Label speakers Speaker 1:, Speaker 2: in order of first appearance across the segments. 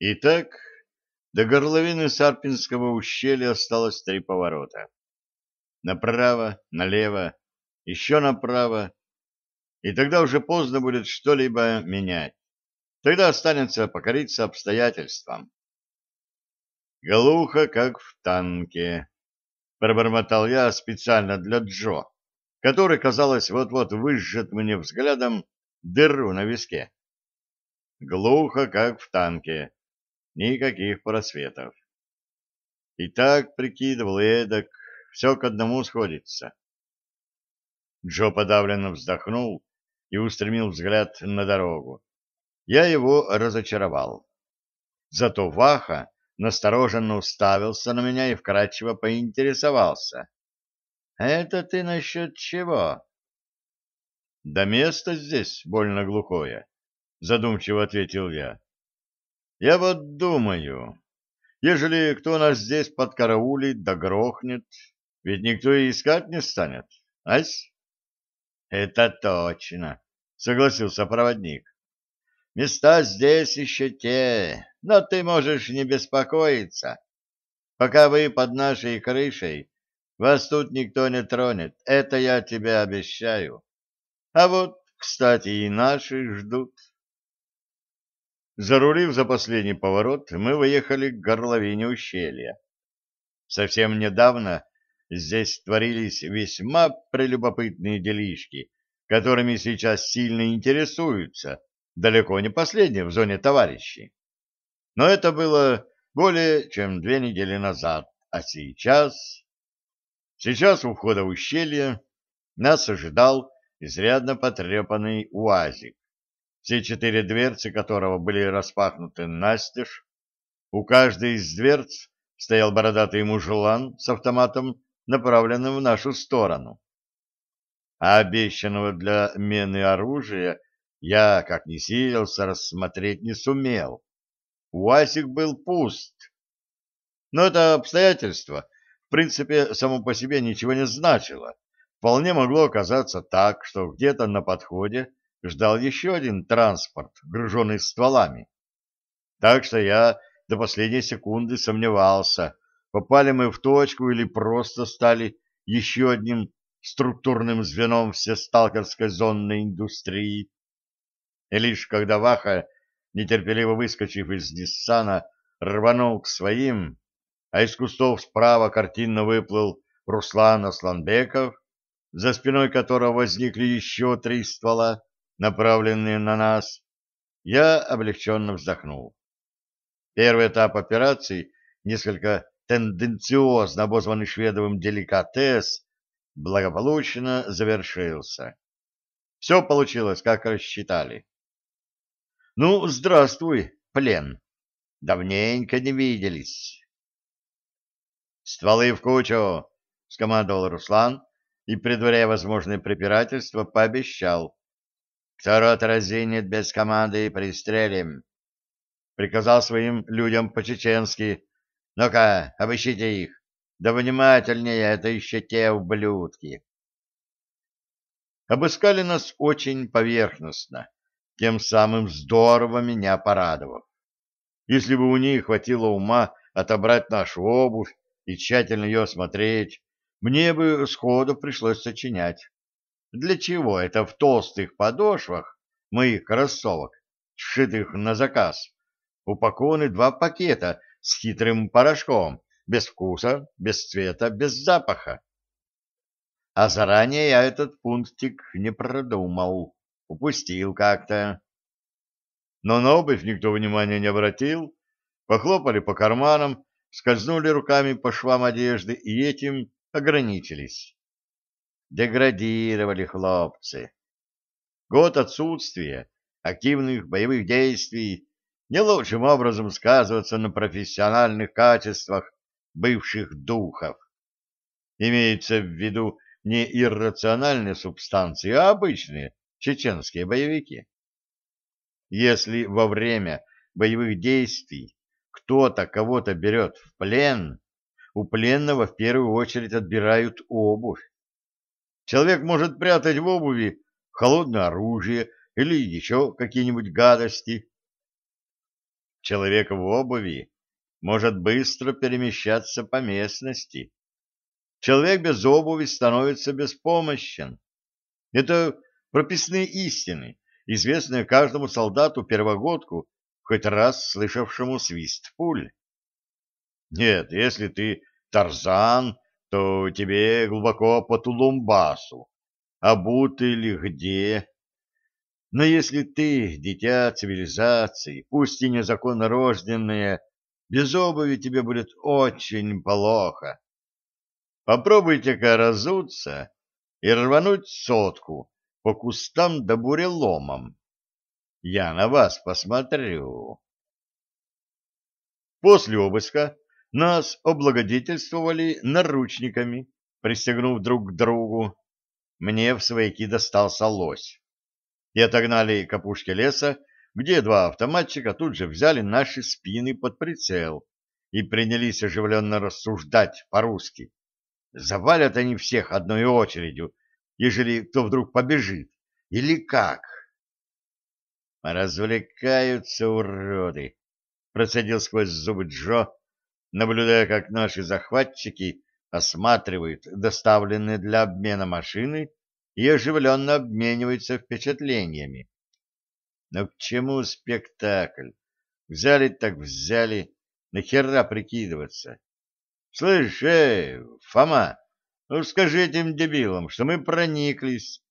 Speaker 1: Итак, до горловины Сарпинского ущелья осталось три поворота. Направо, налево, еще направо, и тогда уже поздно будет что-либо менять. Тогда останется покориться обстоятельствам. Глухо, как в танке, пробормотал я специально для Джо, который, казалось, вот-вот выжжет мне взглядом дыру на виске. Глухо, как в танке. Никаких просветов. И так прикидывал эдак, все к одному сходится. Джо подавленно вздохнул и устремил взгляд на дорогу. Я его разочаровал. Зато Ваха настороженно уставился на меня и вкратчиво поинтересовался. — Это ты насчет чего? — Да место здесь больно глухое, — задумчиво ответил я. Я вот думаю, ежели кто нас здесь подкараулит да грохнет, ведь никто и искать не станет, ась? — Это точно, — согласился проводник. — Места здесь еще те, но ты можешь не беспокоиться. Пока вы под нашей крышей, вас тут никто не тронет, это я тебе обещаю. А вот, кстати, и наши ждут. Зарулив за последний поворот, мы выехали к горловине ущелья. Совсем недавно здесь творились весьма прелюбопытные делишки, которыми сейчас сильно интересуются, далеко не последние в зоне товарищей. Но это было более чем две недели назад, а сейчас... Сейчас у входа в ущелье нас ожидал изрядно потрепанный УАЗик все четыре дверцы которого были распахнуты настежь. У каждой из дверц стоял бородатый мужлан с автоматом, направленным в нашу сторону. А обещанного для мены оружия я, как ни силился, рассмотреть не сумел. Уасик был пуст. Но это обстоятельство, в принципе, само по себе ничего не значило. Вполне могло оказаться так, что где-то на подходе ждал еще один транспорт, груженный стволами. Так что я до последней секунды сомневался, попали мы в точку или просто стали еще одним структурным звеном всесталкерской зонной индустрии. И лишь когда Ваха, нетерпеливо выскочив из Ниссана, рванул к своим, а из кустов справа картинно выплыл Руслан Асланбеков, за спиной которого возникли еще три ствола, направленные на нас, я облегченно вздохнул. Первый этап операции, несколько тенденциозно обозванный Шведовым деликатес, благополучно завершился. Все получилось, как рассчитали. Ну, здравствуй, плен. Давненько не виделись. Стволы в кучу, скомандовал Руслан и, предваряя возможные препирательства, пообещал. Кто рот разинет без команды, пристрелим. Приказал своим людям по-чеченски. Ну-ка, обыщите их. Да внимательнее, это еще те ублюдки. Обыскали нас очень поверхностно, тем самым здорово меня порадовав. Если бы у них хватило ума отобрать нашу обувь и тщательно ее осмотреть, мне бы сходу пришлось сочинять. Для чего это в толстых подошвах моих кроссовок, сшитых на заказ, упакованы два пакета с хитрым порошком, без вкуса, без цвета, без запаха? А заранее я этот пунктик не продумал, упустил как-то. Но на обувь никто внимания не обратил, похлопали по карманам, скользнули руками по швам одежды и этим ограничились. Деградировали хлопцы. Год отсутствия активных боевых действий не лучшим образом сказывается на профессиональных качествах бывших духов. Имеется в виду не иррациональные субстанции, а обычные чеченские боевики. Если во время боевых действий кто-то кого-то берет в плен, у пленного в первую очередь отбирают обувь. Человек может прятать в обуви холодное оружие или еще какие-нибудь гадости. Человек в обуви может быстро перемещаться по местности. Человек без обуви становится беспомощен. Это прописные истины, известные каждому солдату-первогодку, хоть раз слышавшему свист пуль. Нет, если ты Тарзан, то тебе глубоко по Тулумбасу, а будто или где. Но если ты, дитя цивилизации, пусть и незаконно рожденное, без обуви тебе будет очень плохо. Попробуйте-ка разуться и рвануть сотку по кустам да буреломам. Я на вас посмотрю. После обыска нас облагодетельствовали наручниками, пристегнув друг к другу. Мне в свояки достался лось. И отогнали к опушке леса, где два автоматчика тут же взяли наши спины под прицел и принялись оживленно рассуждать по-русски. Завалят они всех одной очередью, ежели кто вдруг побежит. Или как? Развлекаются уроды, процедил сквозь зубы Джо, наблюдая, как наши захватчики осматривают доставленные для обмена машины и оживленно обмениваются впечатлениями. Но к чему спектакль? Взяли так взяли, нахера прикидываться? Слышь, эй, Фома, ну скажи этим дебилам, что мы прониклись.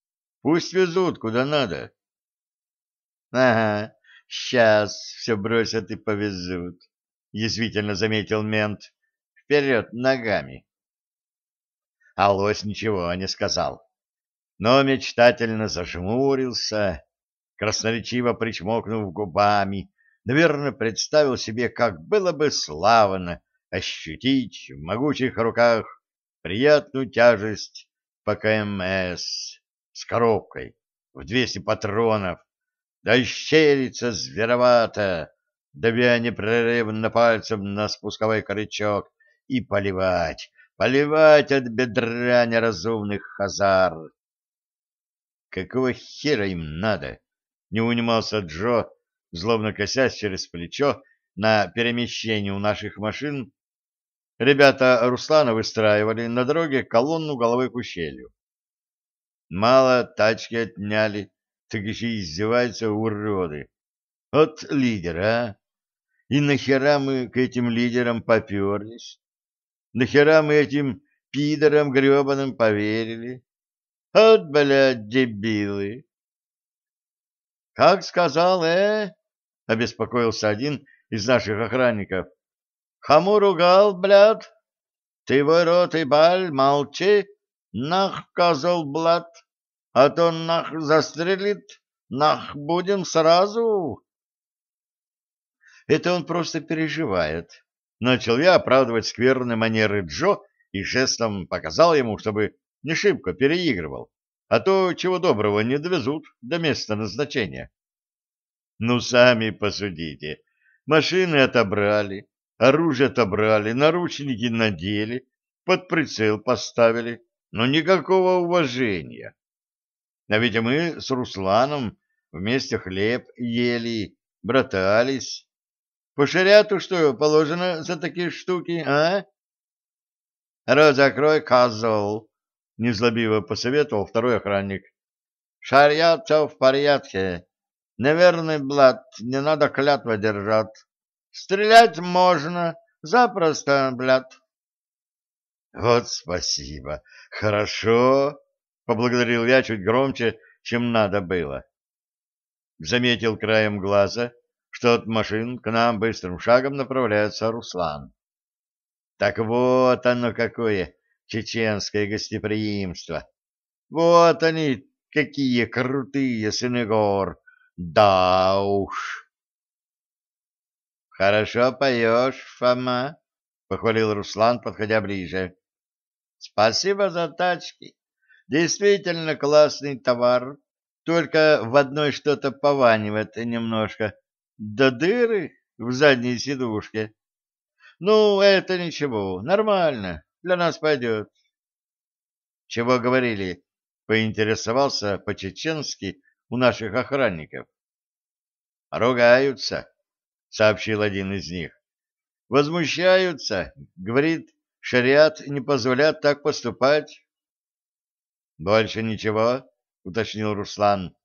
Speaker 1: Пусть везут куда надо. Ага, сейчас все бросят и повезут, язвительно заметил мент. Вперед ногами. А лось ничего не сказал, но мечтательно зажмурился, красноречиво причмокнув губами, наверное, представил себе, как было бы славно ощутить в могучих руках приятную тяжесть ПКМС с коробкой в 200 патронов, да щелится зверовато, давя непрерывно пальцем на спусковой крючок, и поливать, поливать от бедра неразумных хазар. Какого хера им надо? Не унимался Джо, злобно косясь через плечо на перемещение у наших машин. Ребята Руслана выстраивали на дороге колонну головой к ущелью. Мало тачки отняли, так еще издеваются уроды. От лидера, а? И нахера мы к этим лидерам поперлись? Нахера мы этим пидорам гребаным поверили? От, блядь, дебилы! Как сказал, э? — обеспокоился один из наших охранников. — Кому ругал, блядь? Ты ворот и баль, молчи, нах, козел, блядь, а то нах застрелит, нах будем сразу. Это он просто переживает. Начал я оправдывать скверные манеры Джо и жестом показал ему, чтобы не шибко переигрывал а то, чего доброго, не довезут до места назначения. Ну, сами посудите. Машины отобрали, оружие отобрали, наручники надели, под прицел поставили, но никакого уважения. А ведь мы с Русланом вместе хлеб ели, братались. По шариату что положено за такие штуки, а? Рот закрой, козел, — незлобиво посоветовал второй охранник. — Шарьят все в порядке. Наверное, блад, не надо клятва держать. Стрелять можно, запросто, блядь. — Вот спасибо. Хорошо, — поблагодарил я чуть громче, чем надо было. Заметил краем глаза, что от машин к нам быстрым шагом направляется Руслан. Так вот оно какое чеченское гостеприимство. Вот они, какие крутые сыны гор! Да уж! — Хорошо поешь, Фома, — похвалил Руслан, подходя ближе. — Спасибо за тачки. Действительно классный товар, только в одной что-то пованивает немножко. До дыры в задней сидушке. Ну, это ничего, нормально. Для нас пойдет. — Чего говорили? — поинтересовался по-чеченски у наших охранников. — Ругаются. — сообщил один из них. «Возмущаются. Говорит, шариат не позволяет так поступать». «Больше ничего?» — уточнил Руслан.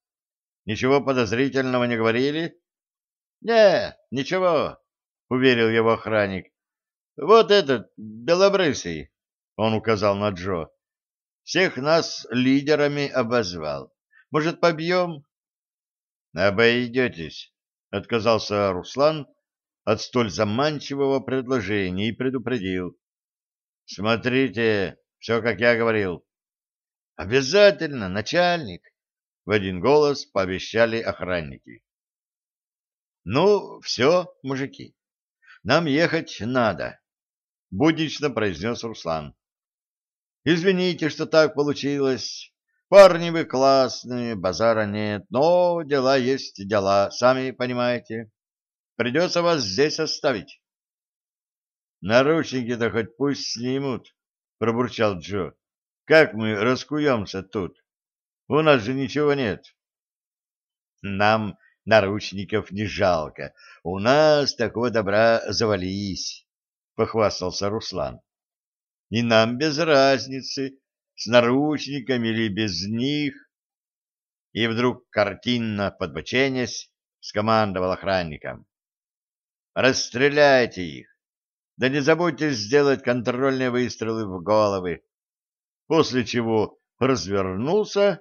Speaker 1: «Ничего подозрительного не говорили?» «Не, ничего», — уверил его охранник. «Вот этот, белобрысый», — он указал на Джо, — «всех нас лидерами обозвал. Может, побьем?» «Обойдетесь», — отказался Руслан от столь заманчивого предложения и предупредил. «Смотрите, все, как я говорил». «Обязательно, начальник!» — в один голос пообещали охранники. «Ну, все, мужики, нам ехать надо», — буднично произнес Руслан. «Извините, что так получилось. Парни вы классные, базара нет, но дела есть дела, сами понимаете. Придется вас здесь оставить». «Наручники-то хоть пусть снимут», — пробурчал Джо. «Как мы раскуемся тут? У нас же ничего нет». «Нам наручников не жалко. У нас такого добра завались, — похвастался Руслан. И нам без разницы, с наручниками или без них. И вдруг, картинно подбоченясь, скомандовал охранникам. «Расстреляйте их! Да не забудьте сделать контрольные выстрелы в головы!» После чего развернулся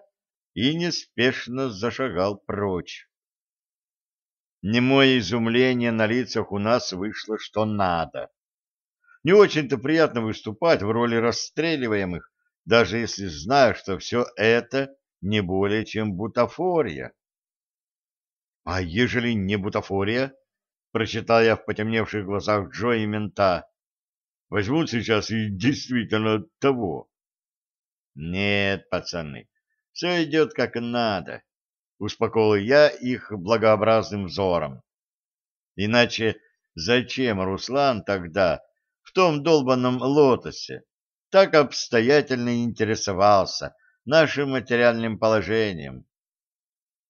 Speaker 1: и неспешно зашагал прочь. Немое изумление на лицах у нас вышло что надо. Не очень-то приятно выступать в роли расстреливаемых, даже если знаю, что все это не более чем бутафория. — А ежели не бутафория? — прочитал я в потемневших глазах Джо и мента. — Возьмут сейчас и действительно того. — Нет, пацаны, все идет как надо успокоил я их благообразным взором. Иначе зачем Руслан тогда в том долбанном лотосе так обстоятельно интересовался нашим материальным положением?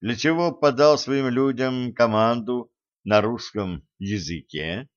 Speaker 1: Для чего подал своим людям команду на русском языке?